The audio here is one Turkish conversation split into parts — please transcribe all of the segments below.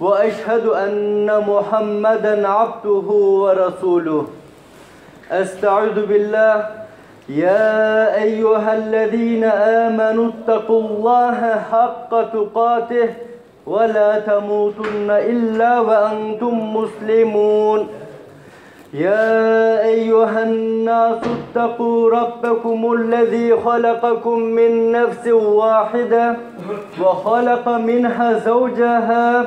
وأشهد أن محمدا عبده ورسوله. أستعوذ بالله. يا أيها الذين آمنوا اتقوا الله حق تقاته ولا تموتن إلا وأنتم مسلمون. يا أيها الناس اتقوا ربكم الذي خلقكم من نفس واحدة وخلق منها زوجها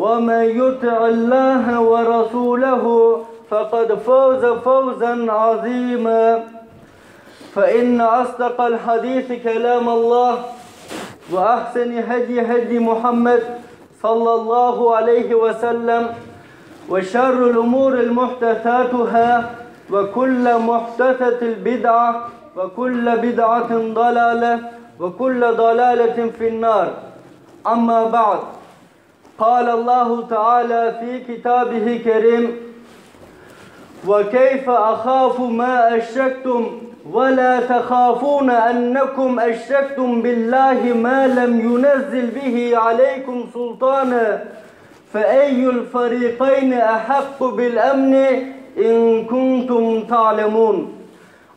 ومن يطع الله ورسوله فقد فوز فوزا عظيما. فإن أصدق الحديث كلام الله وأحسن هدي هدي محمد صلى الله عليه وسلم. وشر الأمور المحدثاتها وكل محدثة البدعة وكل بدعة ضلالة وكل ضلالة في النار. أما بعد. قال الله تعالى في كتابه كريم وكيف أخاف ما أشركتم ولا تخافون أنكم أشركتم بالله ما لم ينزل به عليكم سلطانا فأي الفريقين أحق بالأمن إن كنتم تعلمون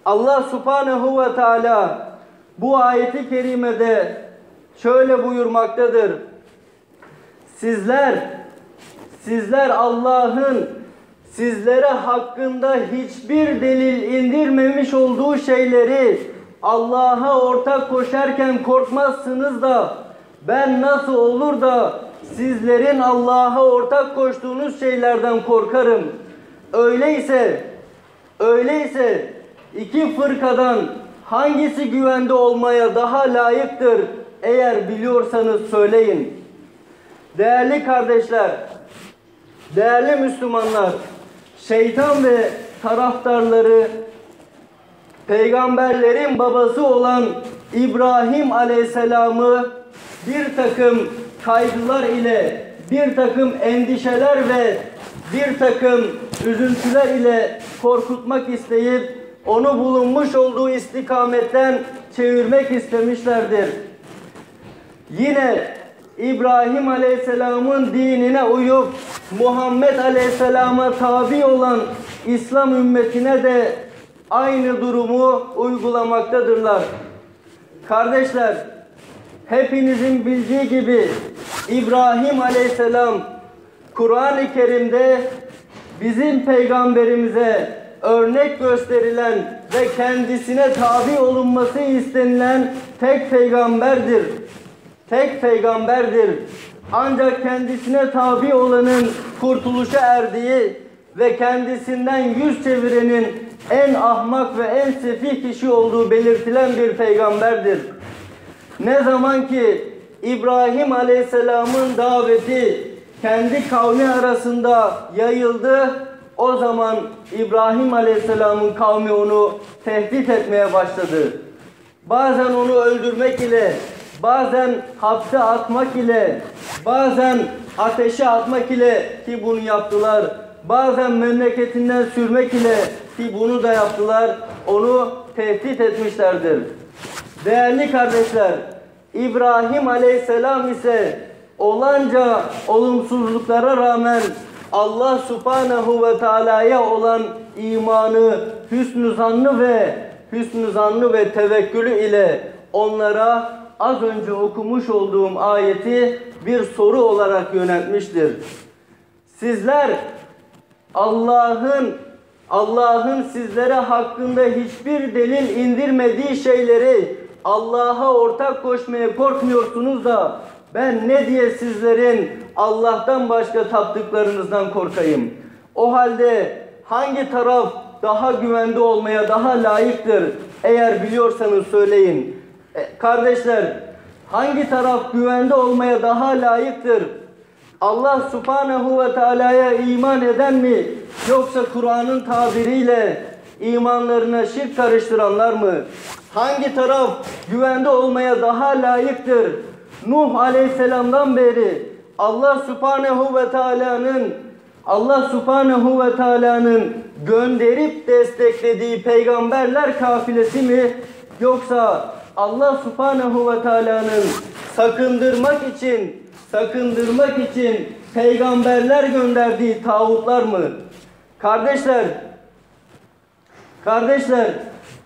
Allah subhanehu ve teala bu ayeti kerimede şöyle buyurmaktadır. Sizler, sizler Allah'ın sizlere hakkında hiçbir delil indirmemiş olduğu şeyleri Allah'a ortak koşarken korkmazsınız da ben nasıl olur da sizlerin Allah'a ortak koştuğunuz şeylerden korkarım. Öyleyse, öyleyse iki fırkadan hangisi güvende olmaya daha layıktır eğer biliyorsanız söyleyin. Değerli kardeşler, değerli Müslümanlar, şeytan ve taraftarları peygamberlerin babası olan İbrahim Aleyhisselam'ı bir takım kaygılar ile, bir takım endişeler ve bir takım üzüntüler ile korkutmak isteyip onu bulunmuş olduğu istikametten çevirmek istemişlerdir. Yine İbrahim Aleyhisselam'ın dinine uyup Muhammed Aleyhisselam'a tabi olan İslam ümmetine de aynı durumu uygulamaktadırlar. Kardeşler, hepinizin bildiği gibi İbrahim Aleyhisselam Kur'an-ı Kerim'de bizim peygamberimize örnek gösterilen ve kendisine tabi olunması istenilen tek peygamberdir. Tek peygamberdir. Ancak kendisine tabi olanın kurtuluşa erdiği ve kendisinden yüz çevirenin en ahmak ve en sefih kişi olduğu belirtilen bir peygamberdir. Ne zaman ki İbrahim Aleyhisselam'ın daveti kendi kavmi arasında yayıldı, o zaman İbrahim Aleyhisselam'ın kavmi onu tehdit etmeye başladı. Bazen onu öldürmek ile, bazen hapse atmak ile, bazen ateşe atmak ile ki bunu yaptılar. Bazen memleketinden sürmek ile ki bunu da yaptılar. Onu tehdit etmişlerdir. Değerli kardeşler, İbrahim Aleyhisselam ise olanca olumsuzluklara rağmen Allah subhanehu ve teala'ya olan imanı, hüsnü zannı ve hüsnü zannı ve tevekkülü ile onlara az önce okumuş olduğum ayeti bir soru olarak yöneltmiştir. Sizler Allah'ın Allah'ın sizlere hakkında hiçbir delil indirmediği şeyleri Allah'a ortak koşmaya korkmuyorsunuz da ben ne diye sizlerin Allah'tan başka taptıklarınızdan korkayım? O halde hangi taraf daha güvende olmaya daha layıktır? Eğer biliyorsanız söyleyin. E, kardeşler, hangi taraf güvende olmaya daha layıktır? Allah subhanehu ve teala'ya iman eden mi? Yoksa Kur'an'ın tabiriyle imanlarına şirk karıştıranlar mı? Hangi taraf güvende olmaya daha layıktır? Nuh aleyhisselamdan beri Allah subhanehu ve teala'nın Allah subhanehu ve teala'nın gönderip desteklediği peygamberler kafilesi mi? Yoksa Allah subhanehu ve teala'nın sakındırmak için sakındırmak için peygamberler gönderdiği tağutlar mı? Kardeşler, kardeşler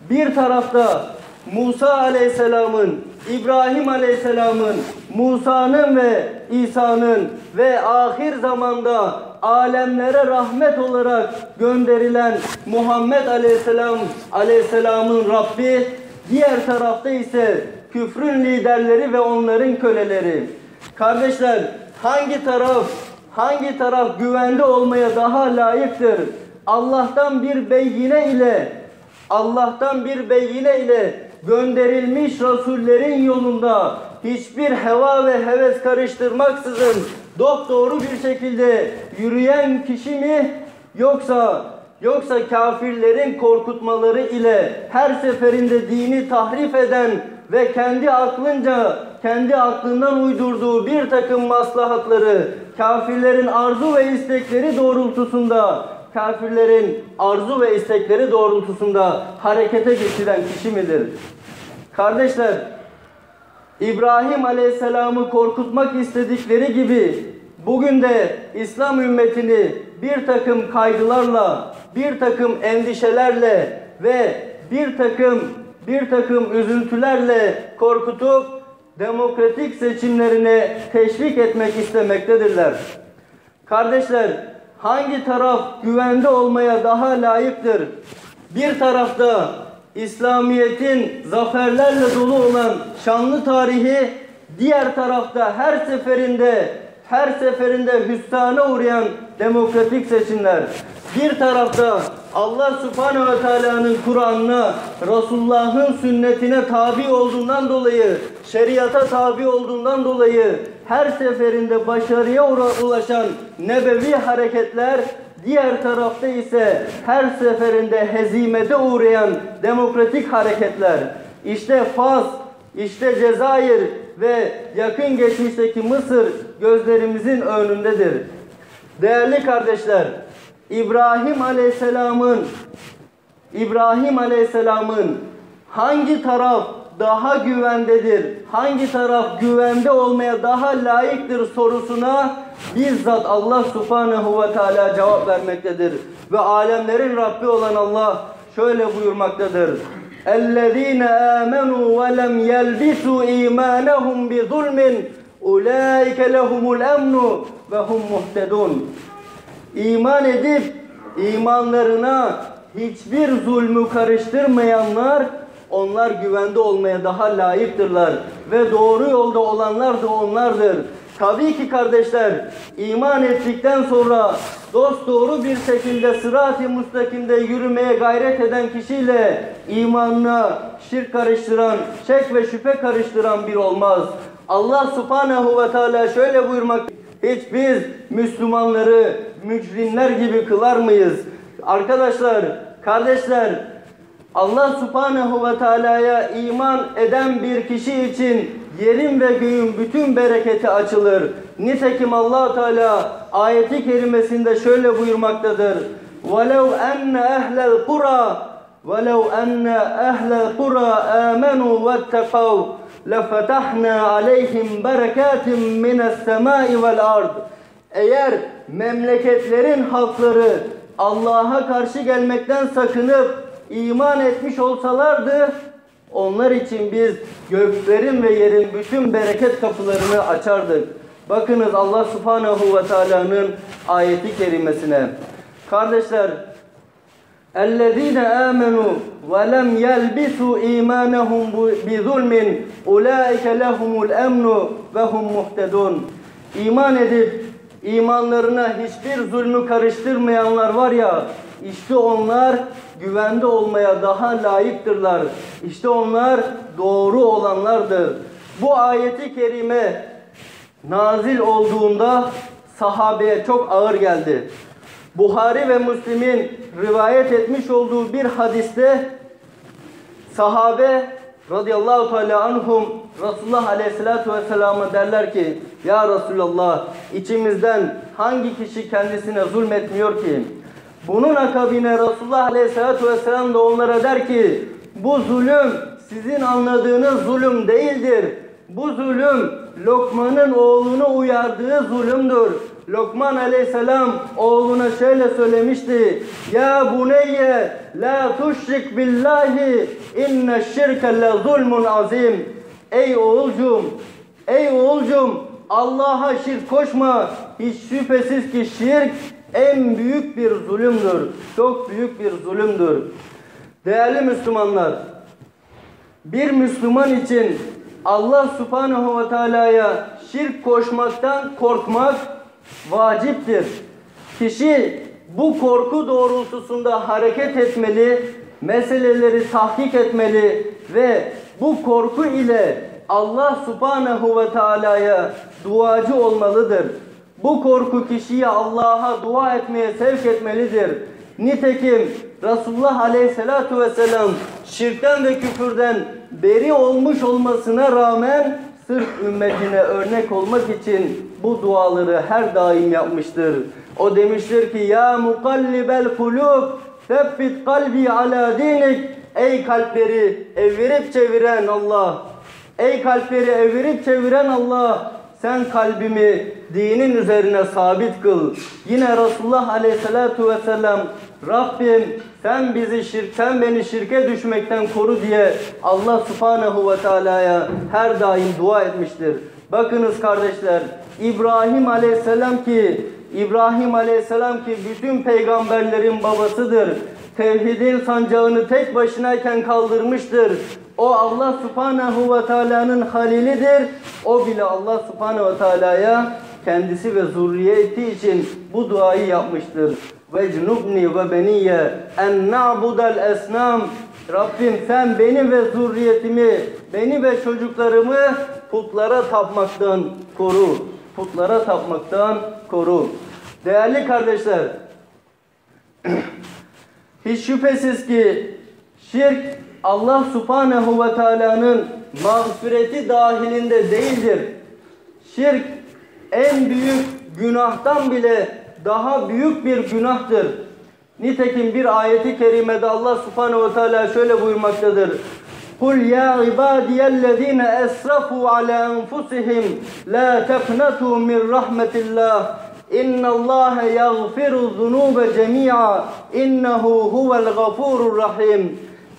bir tarafta Musa aleyhisselamın, İbrahim aleyhisselamın, Musa'nın ve İsa'nın ve ahir zamanda alemlere rahmet olarak gönderilen Muhammed aleyhisselam aleyhisselamın Rabbi, diğer tarafta ise küfrün liderleri ve onların köleleri. Kardeşler hangi taraf hangi taraf güvende olmaya daha layıktır? Allah'tan bir beyine ile Allah'tan bir beyine ile gönderilmiş rasullerin yolunda hiçbir heva ve heves karıştırmaksızın doğru bir şekilde yürüyen kişi mi yoksa yoksa kafirlerin korkutmaları ile her seferinde dini tahrif eden ve kendi aklınca kendi aklından uydurduğu bir takım maslahatları kafirlerin arzu ve istekleri doğrultusunda kafirlerin arzu ve istekleri doğrultusunda harekete geçiren kişi midir? Kardeşler, İbrahim Aleyhisselam'ı korkutmak istedikleri gibi bugün de İslam ümmetini bir takım kaygılarla, bir takım endişelerle ve bir takım bir takım üzüntülerle korkutup demokratik seçimlerine teşvik etmek istemektedirler. Kardeşler, hangi taraf güvende olmaya daha layıktır? Bir tarafta İslamiyet'in zaferlerle dolu olan şanlı tarihi, diğer tarafta her seferinde her seferinde hüsrana uğrayan demokratik seçimler. Bir tarafta Allah subhanehu ve teala'nın Kur'an'ına, Resulullah'ın sünnetine tabi olduğundan dolayı, şeriata tabi olduğundan dolayı her seferinde başarıya ulaşan nebevi hareketler, diğer tarafta ise her seferinde hezimete uğrayan demokratik hareketler. İşte Fas, işte Cezayir ve yakın geçmişteki Mısır gözlerimizin önündedir. Değerli kardeşler, İbrahim Aleyhisselam'ın İbrahim Aleyhisselam'ın hangi taraf daha güvendedir, hangi taraf güvende olmaya daha layıktır sorusuna bizzat Allah Subhanahu ve Teala cevap vermektedir. Ve alemlerin Rabbi olan Allah şöyle buyurmaktadır. اَلَّذ۪ينَ آمَنُوا وَلَمْ يَلْبِسُوا اِيمَانَهُمْ بِظُلْمٍ اُولَٰئِكَ لَهُمُ الْاَمْنُ وَهُمْ مُهْتَدُونَ İman edip imanlarına hiçbir zulmü karıştırmayanlar onlar güvende olmaya daha layıktırlar ve doğru yolda olanlar da onlardır. Tabii ki kardeşler iman ettikten sonra dost doğru bir şekilde sırat-ı müstakimde yürümeye gayret eden kişiyle imanına şirk karıştıran, şek ve şüphe karıştıran bir olmaz. Allah subhanehu ve teala şöyle buyurmak hiç biz Müslümanları mücrimler gibi kılar mıyız? Arkadaşlar, kardeşler Allah subhanehu ve teala'ya iman eden bir kişi için yerin ve göğün bütün bereketi açılır. Nitekim allah Teala ayeti kerimesinde şöyle buyurmaktadır. وَلَوْ أَنَّ أَهْلَ الْقُرَى وَلَوْ أَنَّ أَهْلَ الْقُرَى آمَنُوا وَاتَّقَوْا لَفَتَحْنَا عَلَيْهِمْ بَرَكَاتٍ مِنَ السَّمَاءِ وَالْأَرْضِ Eğer memleketlerin halkları Allah'a karşı gelmekten sakınıp iman etmiş olsalardı onlar için biz göklerin ve yerin bütün bereket kapılarını açardık. Bakınız Allah subhanehu ve teala'nın ayeti kerimesine. Kardeşler اَلَّذ۪ينَ آمَنُوا وَلَمْ يَلْبِسُوا اِيمَانَهُمْ بِظُلْمٍ اُولَٰئِكَ لَهُمُ الْاَمْنُ وَهُمْ مُهْتَدُونَ İman edip imanlarına hiçbir zulmü karıştırmayanlar var ya, işte onlar güvende olmaya daha layıktırlar. İşte onlar doğru olanlardır. Bu ayeti kerime nazil olduğunda sahabeye çok ağır geldi. Buhari ve Müslim'in rivayet etmiş olduğu bir hadiste sahabe radıyallahu teala anhum Resulullah aleyhissalatu vesselam'a derler ki Ya Resulallah içimizden hangi kişi kendisine zulmetmiyor ki? Bunun akabine Resulullah aleyhissalatu vesselam da onlara der ki bu zulüm sizin anladığınız zulüm değildir. Bu zulüm Lokman'ın oğlunu uyardığı zulümdür. Lokman aleyhisselam oğluna şöyle söylemişti. Ya buneyye la tuşrik billahi inne şirke le zulmun azim. Ey oğulcum, ey oğulcum Allah'a şirk koşma. Hiç şüphesiz ki şirk en büyük bir zulümdür. Çok büyük bir zulümdür. Değerli Müslümanlar, bir Müslüman için Allah subhanehu ve teala'ya şirk koşmaktan korkmak vaciptir. Kişi bu korku doğrultusunda hareket etmeli, meseleleri tahkik etmeli ve bu korku ile Allah subhanehu ve teala'ya duacı olmalıdır. Bu korku kişiyi Allah'a dua etmeye sevk etmelidir. Nitekim Resulullah Aleyhisselatü Vesselam şirkten ve küfürden beri olmuş olmasına rağmen sırf ümmetine örnek olmak için bu duaları her daim yapmıştır. O demiştir ki ya mukallibel kulub sebbit kalbi ala dinik ey kalpleri evirip çeviren Allah ey kalpleri evirip çeviren Allah sen kalbimi dinin üzerine sabit kıl. Yine Resulullah Aleyhisselatü Vesselam Rabbim sen bizi şirk, sen beni şirke düşmekten koru diye Allah Subhanahu ve Teala'ya her daim dua etmiştir. Bakınız kardeşler İbrahim Aleyhisselam ki İbrahim Aleyhisselam ki bütün peygamberlerin babasıdır. Tevhidin sancağını tek başınayken kaldırmıştır. O Allah Subhanahu ve Teala'nın halilidir. O bile Allah Subhanahu ve Teala'ya kendisi ve zürriyeti için bu duayı yapmıştır. Ve cnubni ve beniye en na'budel esnam. Rabbim sen beni ve zürriyetimi, beni ve çocuklarımı putlara tapmaktan koru. Putlara tapmaktan koru. Değerli kardeşler, hiç şüphesiz ki şirk Allah subhanehu ve teala'nın mağfireti dahilinde değildir. Şirk en büyük günahtan bile daha büyük bir günahtır. Nitekim bir ayeti kerimede Allah subhanehu ve teala şöyle buyurmaktadır. قُلْ يَا عِبَادِيَ الَّذ۪ينَ أَسْرَفُوا عَلَى أَنفُسِهِمْ لَا تَقْنَطُوا مِنْ رَحْمَةِ اللّٰهِ اِنَّ اللّٰهَ يَغْفِرُ الذُّنُوبَ جَمِيعًا اِنَّهُ هُوَ الْغَفُورُ الرَّحِيمُ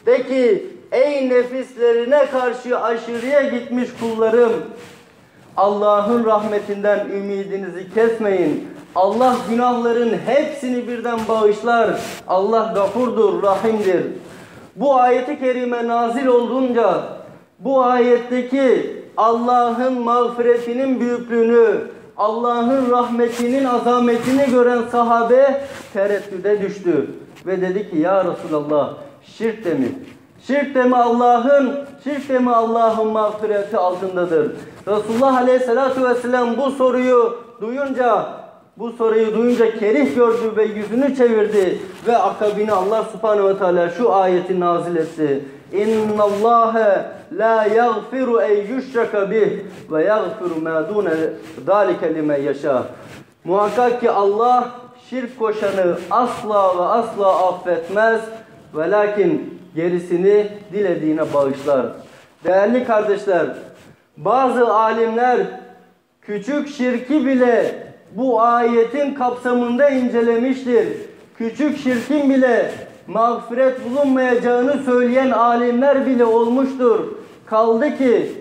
De ki ey nefislerine karşı aşırıya gitmiş kullarım Allah'ın rahmetinden ümidinizi kesmeyin. Allah günahların hepsini birden bağışlar. Allah gafurdur, rahimdir. Bu ayeti kerime nazil olduğunca bu ayetteki Allah'ın mağfiretinin büyüklüğünü, Allah'ın rahmetinin azametini gören sahabe tereddüde düştü. Ve dedi ki ya Resulallah şirk de mi? Şirk de mi Allah'ın, şirk de mi Allah'ın mağfireti altındadır? Resulullah Aleyhisselatü Vesselam bu soruyu duyunca bu soruyu duyunca kerih gördü ve yüzünü çevirdi ve akabini Allah Subhanahu ve Teala şu ayeti nazil etti. İnna Allah la yaghfiru en yushraka bih ve yaghfiru ma dun zalika limen. Muhakkak ki Allah şirk koşanı asla ve asla affetmez. Ve lakin gerisini dilediğine bağışlar. Değerli kardeşler, bazı alimler küçük şirki bile bu ayetin kapsamında incelemiştir. Küçük şirkin bile mağfiret bulunmayacağını söyleyen alimler bile olmuştur. Kaldı ki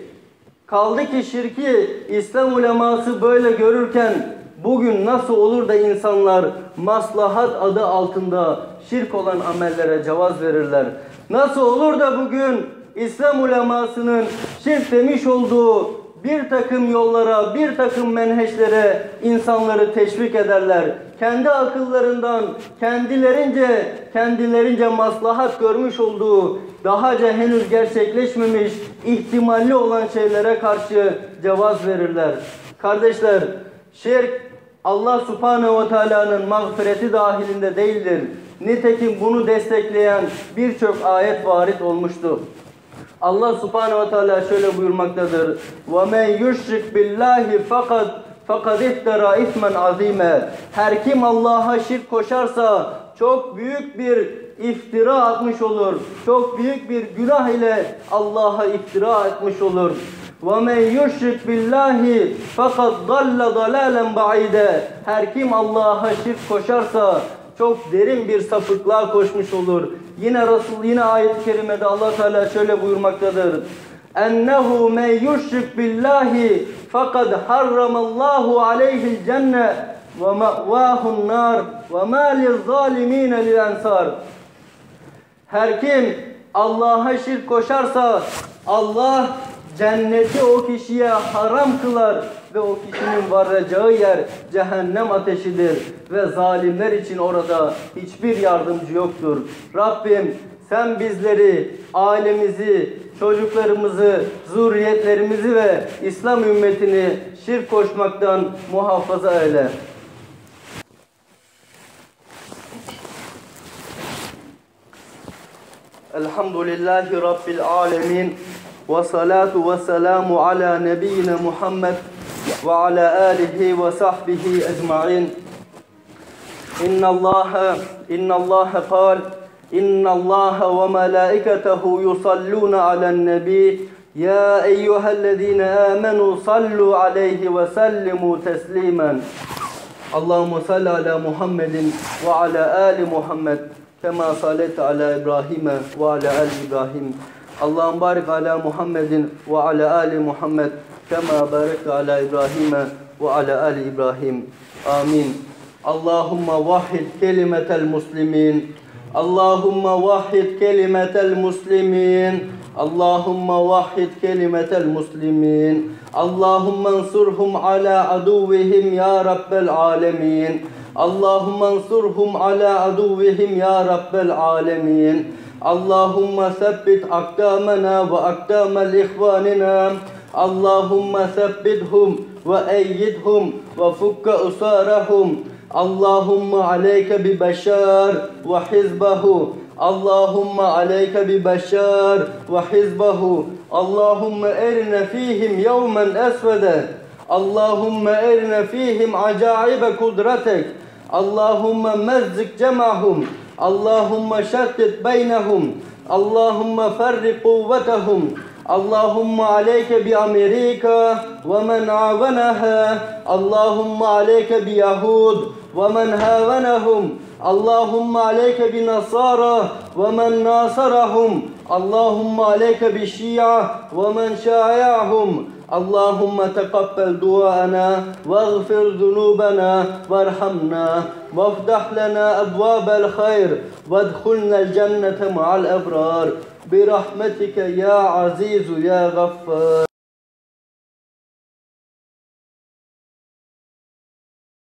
kaldı ki şirki İslam uleması böyle görürken bugün nasıl olur da insanlar maslahat adı altında şirk olan amellere cevaz verirler? Nasıl olur da bugün İslam ulemasının şirk demiş olduğu bir takım yollara, bir takım menheşlere insanları teşvik ederler. Kendi akıllarından, kendilerince, kendilerince maslahat görmüş olduğu, dahaca henüz gerçekleşmemiş, ihtimalli olan şeylere karşı cevaz verirler. Kardeşler, şirk Allah subhanehu ve teala'nın mağfireti dahilinde değildir. Nitekim bunu destekleyen birçok ayet varit olmuştu. Allah subhanehu ve teala şöyle buyurmaktadır. وَمَنْ يُشْرِكْ بِاللّٰهِ fakat fakat iftara ismen azime. Her kim Allah'a şirk koşarsa çok büyük bir iftira atmış olur. Çok büyük bir günah ile Allah'a iftira etmiş olur. وَمَنْ يُشْرِكْ بِاللّٰهِ fakat ضَلَّ ضَلَالًا بَعِيدًا Her kim Allah'a şirk koşarsa çok derin bir sapıklığa koşmuş olur. Yine Resul yine ayet-i kerimede Allah Teala şöyle buyurmaktadır. Ennehu men yushrik billahi fakat harramallahu aleyhi'l cenne ve ma'vahu'n nar ve ma lizzalimin lil ensar. Her kim Allah'a şirk koşarsa Allah cenneti o kişiye haram kılar ve o kişinin varacağı yer cehennem ateşidir ve zalimler için orada hiçbir yardımcı yoktur. Rabbim sen bizleri, ailemizi, çocuklarımızı, zurriyetlerimizi ve İslam ümmetini şirk koşmaktan muhafaza eyle. Elhamdülillahi Rabbil alemin. Ala nebiyyina Muhammed ve ala alihi ve sahbihi ecma'in. إن الله إن الله قال إن الله وملائكته يصلون على النبي. يا أيها الذين آمنوا صلوا عليه وسلموا تسليما. اللهم صل على محمد وعلى آل محمد كما صليت على إبراهيم وعلى آل إبراهيم. Allah'ım barik ala Muhammedin ve ala ali Muhammed kema barekte ala İbrahim'e ve ala ali İbrahim. Amin. Allahumma vahid kelimetel muslimin. Allahumma vahid kelimetel muslimin. Allahumma vahid kelimetel muslimin. Allahumma ansurhum ala aduvihim ya rabbel alemin. Allahumma ansurhum ala aduvihim ya rabbel alemin. Allahümme sebbit akdamena ve akdamel ihvanina. Allahümme sebbithum ve eyyidhum ve fukka usarahum. Allahümme aleyke bi beşar ve hizbahu. Allahümme aleyke bi beşar ve hizbahu. Allahümme erine fihim yevmen esvede. Allahümme erine fihim acaibe kudretek. Allahümme mezzik cemahum. اللهم شتت بينهم اللهم فرق قوتهم اللهم عليك بأمريكا ومن عاونها اللهم عليك بيهود ومن هاونهم اللهم عليك بنصارى ومن ناصرهم اللهم عليك بالشيعة ومن شايعهم. اللهم تقبل دعاءنا واغفر ذنوبنا وارحمنا وافتح لنا أبواب الخير وادخلنا الجنة مع الأبرار. برحمتك يا عزيز يا غفار.